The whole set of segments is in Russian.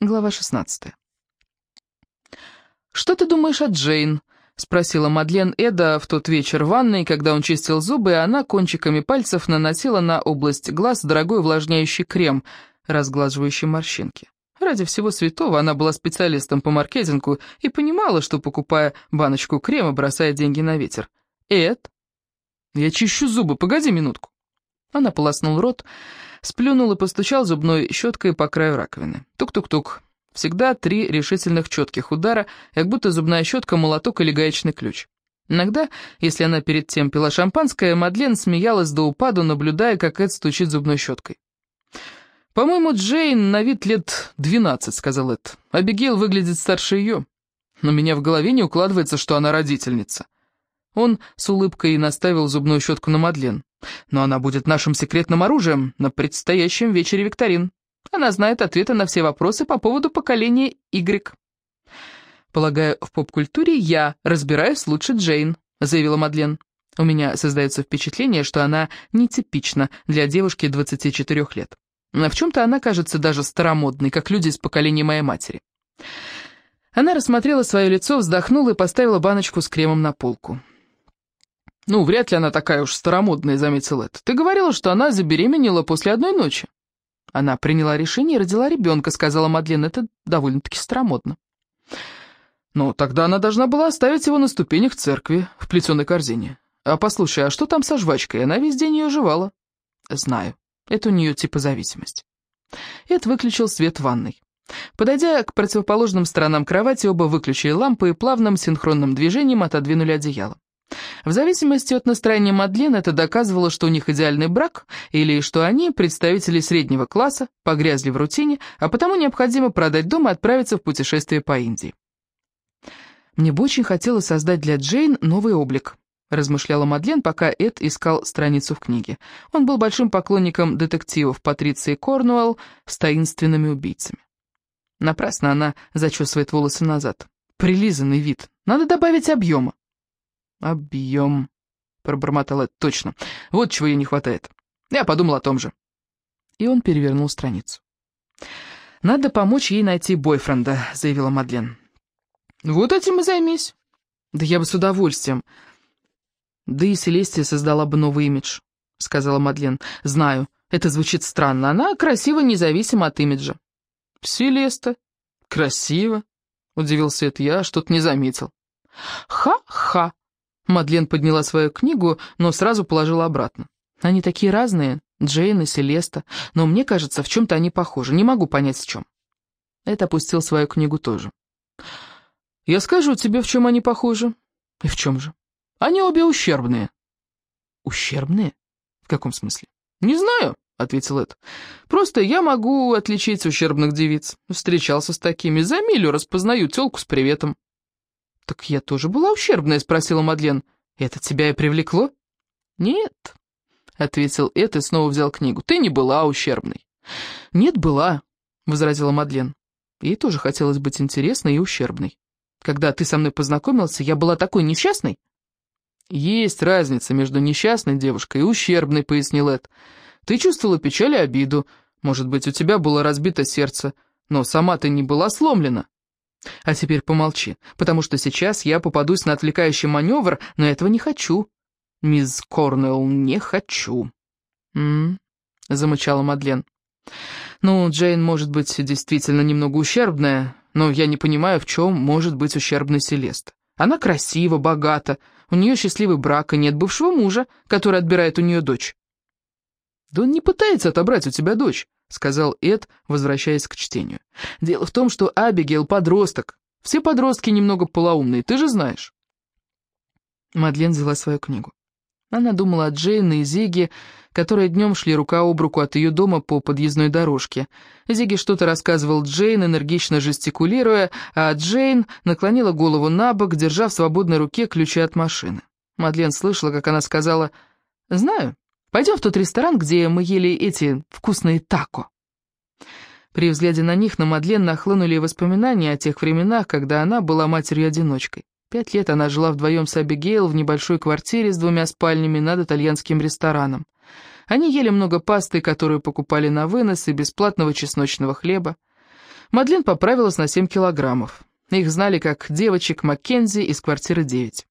Глава 16. «Что ты думаешь о Джейн?» — спросила Мадлен Эда в тот вечер в ванной, когда он чистил зубы, и она кончиками пальцев наносила на область глаз дорогой увлажняющий крем, разглаживающий морщинки. Ради всего святого она была специалистом по маркетингу и понимала, что, покупая баночку крема, бросает деньги на ветер. «Эд?» «Я чищу зубы, погоди минутку». Она полоснул рот, Сплюнул и постучал зубной щеткой по краю раковины. Тук-тук-тук. Всегда три решительных четких удара, как будто зубная щетка, молоток или гаечный ключ. Иногда, если она перед тем пила шампанское, Мадлен смеялась до упаду, наблюдая, как Эд стучит зубной щеткой. «По-моему, Джейн на вид лет двенадцать», — сказал Эд. «Абигейл выглядит старше ее. Но меня в голове не укладывается, что она родительница». Он с улыбкой наставил зубную щетку на Мадлен. «Но она будет нашим секретным оружием на предстоящем вечере викторин. Она знает ответы на все вопросы по поводу поколения Y». «Полагаю, в поп-культуре я разбираюсь лучше Джейн», — заявила Мадлен. «У меня создается впечатление, что она нетипична для девушки 24 лет. В чем-то она кажется даже старомодной, как люди из поколения моей матери». Она рассмотрела свое лицо, вздохнула и поставила баночку с кремом на полку. «Ну, вряд ли она такая уж старомодная», — заметил Эд. «Ты говорила, что она забеременела после одной ночи». «Она приняла решение и родила ребенка», — сказала Мадлен. «Это довольно-таки старомодно». «Ну, тогда она должна была оставить его на ступенях церкви, в плетеной корзине. А послушай, а что там со жвачкой? Она весь день ее жевала». «Знаю. Это у нее типа зависимость». Эд выключил свет в ванной. Подойдя к противоположным сторонам кровати, оба выключили лампы и плавным синхронным движением отодвинули одеяло. В зависимости от настроения Мадлен это доказывало, что у них идеальный брак, или что они, представители среднего класса, погрязли в рутине, а потому необходимо продать дом и отправиться в путешествие по Индии. «Мне бы очень хотелось создать для Джейн новый облик», — размышляла Мадлен, пока Эд искал страницу в книге. Он был большим поклонником детективов Патриции Корнуэлл с таинственными убийцами. Напрасно она зачесывает волосы назад. Прилизанный вид. Надо добавить объема. «Объем», — пробормотал это точно. «Вот чего ей не хватает. Я подумал о том же». И он перевернул страницу. «Надо помочь ей найти бойфренда», — заявила Мадлен. «Вот этим и займись». «Да я бы с удовольствием». «Да и Селестия создала бы новый имидж», — сказала Мадлен. «Знаю, это звучит странно. Она красива независимо от имиджа». «Селеста? Красиво?» — удивился это я, что-то не заметил. «Ха-ха!» Мадлен подняла свою книгу, но сразу положила обратно. Они такие разные, Джейн и Селеста, но мне кажется, в чем-то они похожи, не могу понять в чем. Эд опустил свою книгу тоже. «Я скажу тебе, в чем они похожи». «И в чем же?» «Они обе ущербные». «Ущербные? В каком смысле?» «Не знаю», — ответил Эд. «Просто я могу отличить ущербных девиц. Встречался с такими. За милю распознаю тёлку с приветом». «Так я тоже была ущербная?» — спросила Мадлен. «Это тебя и привлекло?» «Нет», — ответил Эд и снова взял книгу. «Ты не была ущербной». «Нет, была», — возразила Мадлен. Ей тоже хотелось быть интересной и ущербной. «Когда ты со мной познакомился, я была такой несчастной?» «Есть разница между несчастной девушкой и ущербной», — пояснил Эд. «Ты чувствовала печаль и обиду. Может быть, у тебя было разбито сердце, но сама ты не была сломлена. А теперь помолчи, потому что сейчас я попадусь на отвлекающий маневр, но этого не хочу. Мисс Корнелл, не хочу. М-м, замычала Мадлен. Ну, Джейн может быть действительно немного ущербная, но я не понимаю, в чем может быть ущербной Селест. Она красива, богата, у нее счастливый брак и нет бывшего мужа, который отбирает у нее дочь. Да он не пытается отобрать у тебя дочь. — сказал Эд, возвращаясь к чтению. «Дело в том, что Абигейл — подросток. Все подростки немного полоумные, ты же знаешь». Мадлен взяла свою книгу. Она думала о Джейн и Зиге, которые днем шли рука об руку от ее дома по подъездной дорожке. Зиги что-то рассказывал Джейн, энергично жестикулируя, а Джейн наклонила голову на бок, держа в свободной руке ключи от машины. Мадлен слышала, как она сказала «Знаю, Пойдем в тот ресторан, где мы ели эти вкусные тако». При взгляде на них на Мадлен нахлынули воспоминания о тех временах, когда она была матерью-одиночкой. Пять лет она жила вдвоем с Абигейл в небольшой квартире с двумя спальнями над итальянским рестораном. Они ели много пасты, которую покупали на вынос, и бесплатного чесночного хлеба. Мадлен поправилась на 7 килограммов. Их знали как девочек Маккензи из квартиры 9.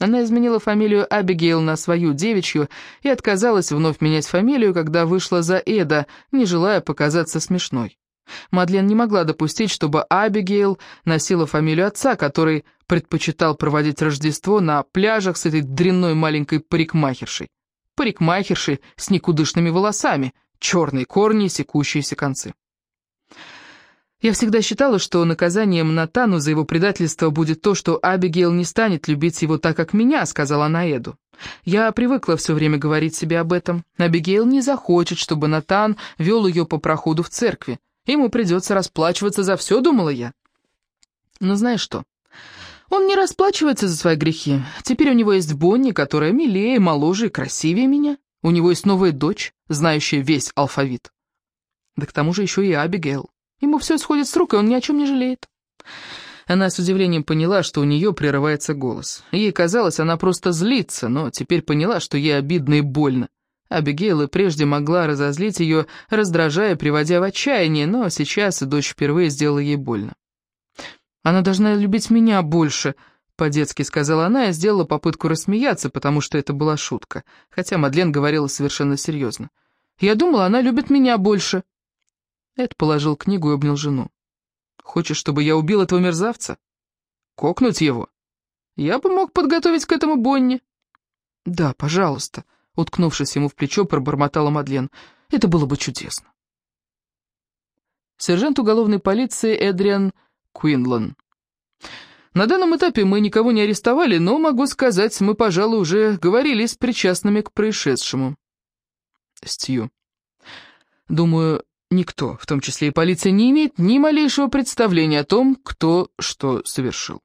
Она изменила фамилию Абигейл на свою девичью и отказалась вновь менять фамилию, когда вышла за Эда, не желая показаться смешной. Мадлен не могла допустить, чтобы Абигейл носила фамилию отца, который предпочитал проводить Рождество на пляжах с этой дрянной маленькой парикмахершей. Парикмахершей с никудышными волосами, черные корни и секущиеся концы. Я всегда считала, что наказанием Натану за его предательство будет то, что Абигейл не станет любить его так, как меня, сказала она. Я привыкла все время говорить себе об этом. Абигейл не захочет, чтобы Натан вел ее по проходу в церкви. Ему придется расплачиваться за все, думала я. Но знаешь что? Он не расплачивается за свои грехи. Теперь у него есть Бонни, которая милее, моложе и красивее меня. У него есть новая дочь, знающая весь алфавит. Да к тому же еще и Абигейл. Ему все сходит с рук, и он ни о чем не жалеет. Она с удивлением поняла, что у нее прерывается голос. Ей казалось, она просто злится, но теперь поняла, что ей обидно и больно. Абигейл и прежде могла разозлить ее, раздражая, приводя в отчаяние, но сейчас дочь впервые сделала ей больно. «Она должна любить меня больше», — по-детски сказала она и сделала попытку рассмеяться, потому что это была шутка, хотя Мадлен говорила совершенно серьезно. «Я думала, она любит меня больше». Эд положил книгу и обнял жену. «Хочешь, чтобы я убил этого мерзавца? Кокнуть его? Я бы мог подготовить к этому Бонни». «Да, пожалуйста», — уткнувшись ему в плечо, пробормотала Мадлен. «Это было бы чудесно». Сержант уголовной полиции Эдриан Куинлан. На данном этапе мы никого не арестовали, но, могу сказать, мы, пожалуй, уже говорили с причастными к происшедшему. Стью. Думаю, Никто, в том числе и полиция, не имеет ни малейшего представления о том, кто что совершил.